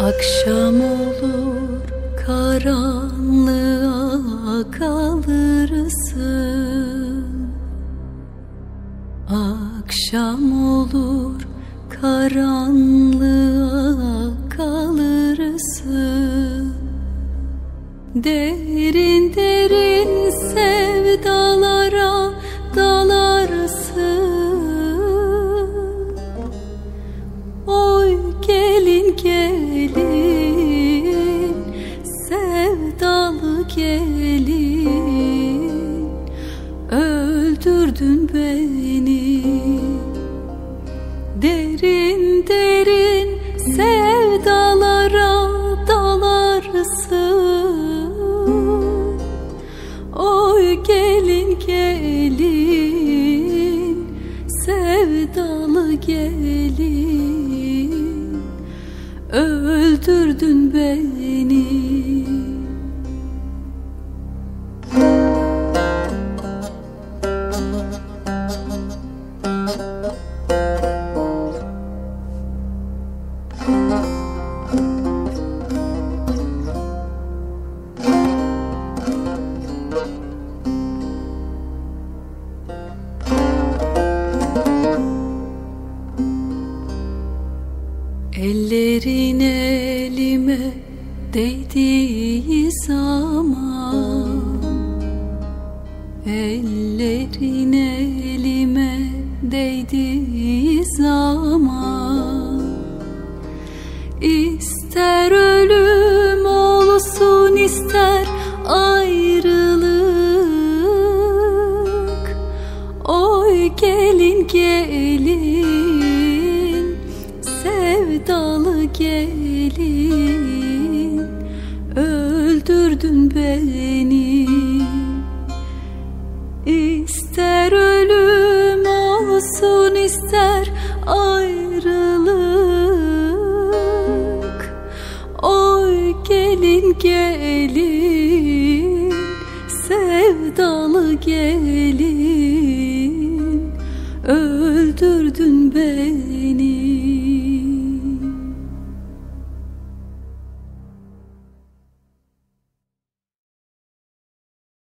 Akşam olur karanlığa kalırsın Akşam olur karanlığa kalırsın Derin derin sevdalara dalarsın. Oy gelin gelin sevdalı gelin. Öldürdün beni. Derin derin sevdalara dalarsın. Oy gelin gelin sevdalı gelin Öldürdün beni Ellerin elime değdiği zaman Ellerin elime değdiği zaman İster ölüm olsun ister ayrılık Oy gelin gelin sevdalı gelin Öldürdün beni. İster ölüm olsun ister ayrılık. Oy gelin gelin sevdalı gelin. Öldürdün beni